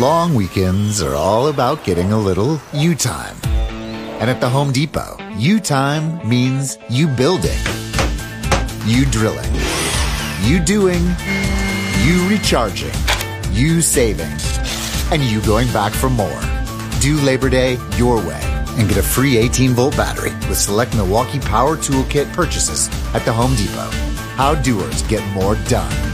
Long weekends are all about getting a little you time. And at the Home Depot, you time means you building, you drilling, you doing, you recharging, you saving, and you going back for more. Do Labor Day your way and get a free 18 volt battery with select Milwaukee Power Toolkit purchases at the Home Depot. How doers get more done.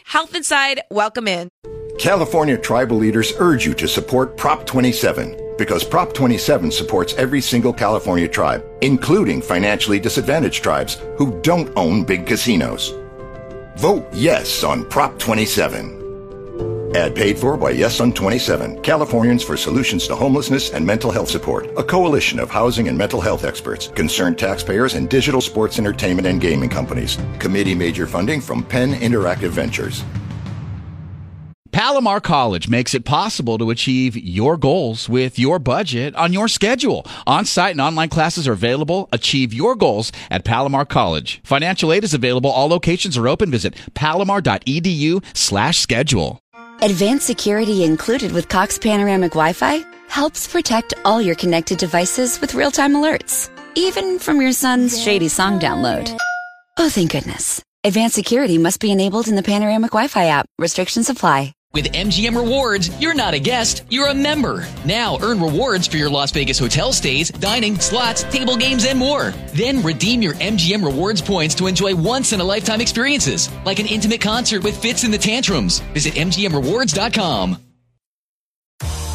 Health Inside, welcome in. California tribal leaders urge you to support Prop 27 because Prop 27 supports every single California tribe, including financially disadvantaged tribes who don't own big casinos. Vote yes on Prop 27. Ad paid for by Yes on 27, Californians for Solutions to Homelessness and Mental Health Support, a coalition of housing and mental health experts, concerned taxpayers, and digital sports entertainment and gaming companies. Committee major funding from Penn Interactive Ventures. Palomar College makes it possible to achieve your goals with your budget on your schedule. On site and online classes are available. Achieve your goals at Palomar College. Financial aid is available. All locations are open. Visit palomar.edu slash schedule. Advanced security included with Cox Panoramic Wi Fi helps protect all your connected devices with real time alerts, even from your son's shady song download. Oh, thank goodness. Advanced security must be enabled in the Panoramic Wi Fi app. Restrictions apply. With MGM Rewards, you're not a guest, you're a member. Now earn rewards for your Las Vegas hotel stays, dining, slots, table games, and more. Then redeem your MGM Rewards points to enjoy once in a lifetime experiences, like an intimate concert with Fitz and the Tantrums. Visit MGMRewards.com.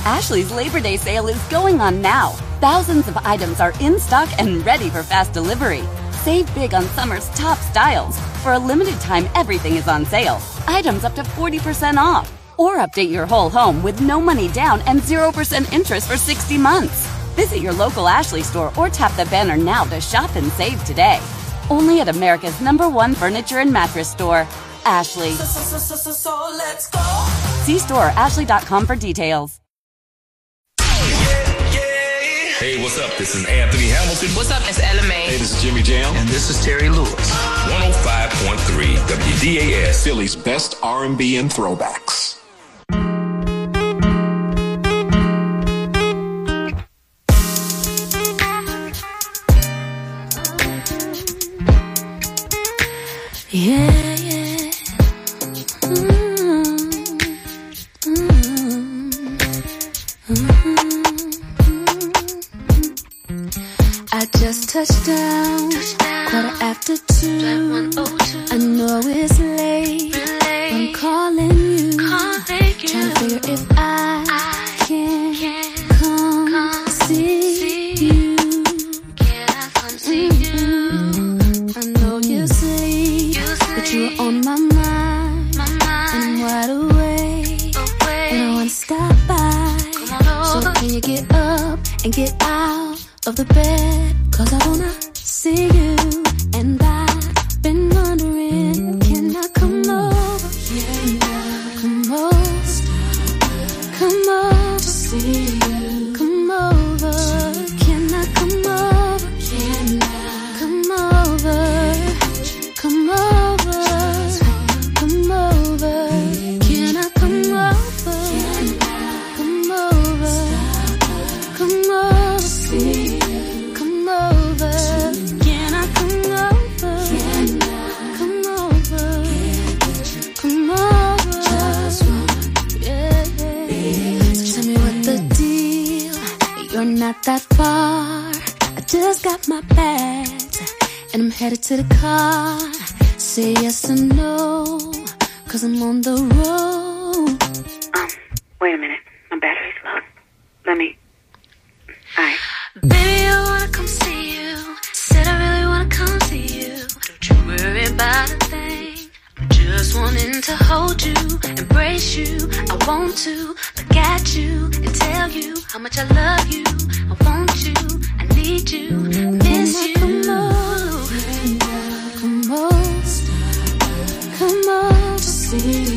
Ashley's Labor Day sale is going on now. Thousands of items are in stock and ready for fast delivery. Save big on summer's top styles. For a limited time, everything is on sale. Items up to 40% off. Or update your whole home with no money down and 0% interest for 60 months. Visit your local Ashley store or tap the banner now to shop and save today. Only at America's number one furniture and mattress store, Ashley. So, so, so, so let's go. See store ashley.com for details. Hey, what's up? This is Anthony Hamilton. What's up? It's Ella Mai. Hey, this is Jimmy Jam. And this is Terry Lewis. 105.3 WDAS. Philly's best R&B and throwbacks. Yeah, yeah. Get out of the bed. Just got my bags and I'm headed to the car. Say yes or no, cause I'm on the road. Um, Wait a minute. My battery's low. Let me. Alright. Baby, I wanna come see you. Said I really wanna come see you. Don't you worry about a thing. I'm just wanting to hold you, embrace you. I want to look at you tell you how much I love you. I want you, I need you, miss you. Come over, come over, come over, see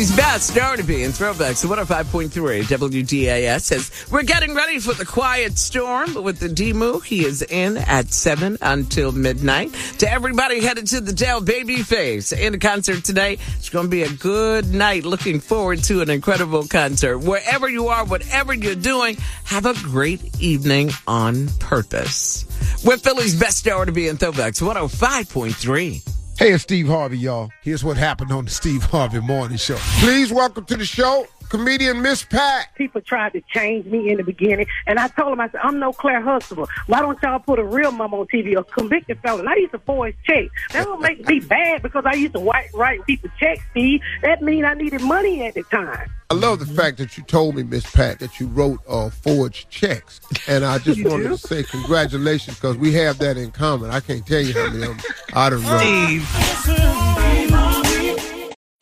Philly's best, R&B and throwbacks. The 105.3 WDAS says we're getting ready for the quiet storm with the D-Moo. He is in at 7 until midnight. To everybody headed to the Dell Babyface in a concert today. It's going to be a good night. Looking forward to an incredible concert. Wherever you are, whatever you're doing, have a great evening on purpose. With Philly's best R&B and throwbacks. 105.3. Hey, it's Steve Harvey, y'all. Here's what happened on the Steve Harvey Morning Show. Please welcome to the show, comedian Miss Pat. People tried to change me in the beginning, and I told them, I said, I'm no Claire Huxtable. Why don't y'all put a real mom on TV, a convicted felon? I used to forge checks. That don't make me bad because I used to write, write people checks, Steve. That mean I needed money at the time. I love the fact that you told me, Miss Pat, that you wrote uh, forged checks. And I just wanted do? to say congratulations because we have that in common. I can't tell you how many of them I done wrote.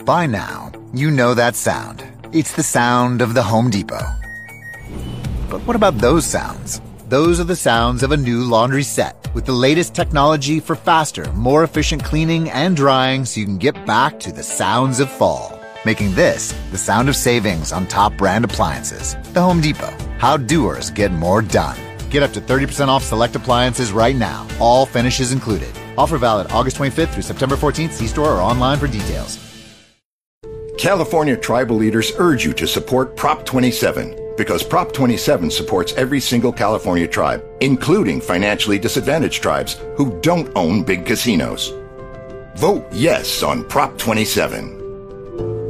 By now, you know that sound. It's the sound of the Home Depot. But what about those sounds? Those are the sounds of a new laundry set with the latest technology for faster, more efficient cleaning and drying so you can get back to the sounds of fall. Making this the sound of savings on top brand appliances. The Home Depot. How doers get more done. Get up to 30% off select appliances right now. All finishes included. Offer valid August 25th through September 14th. See store or online for details. California tribal leaders urge you to support Prop 27 because Prop 27 supports every single California tribe, including financially disadvantaged tribes who don't own big casinos. Vote yes on Prop 27.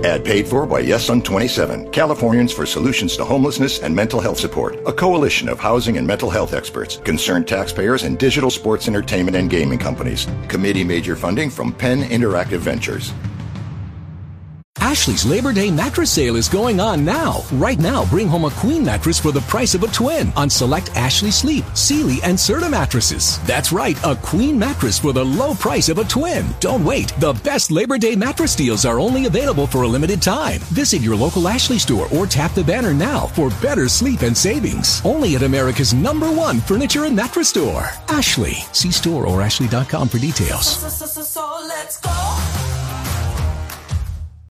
Ad paid for by Yes on 27, Californians for Solutions to Homelessness and Mental Health Support, a coalition of housing and mental health experts, concerned taxpayers, and digital sports entertainment and gaming companies. Committee major funding from Penn Interactive Ventures. Ashley's Labor Day mattress sale is going on now. Right now, bring home a queen mattress for the price of a twin on select Ashley Sleep, Sealy, and Serta mattresses. That's right, a queen mattress for the low price of a twin. Don't wait. The best Labor Day mattress deals are only available for a limited time. Visit your local Ashley store or tap the banner now for better sleep and savings. Only at America's number one furniture and mattress store. Ashley. See store or ashley.com for details. So, so, so, so let's go.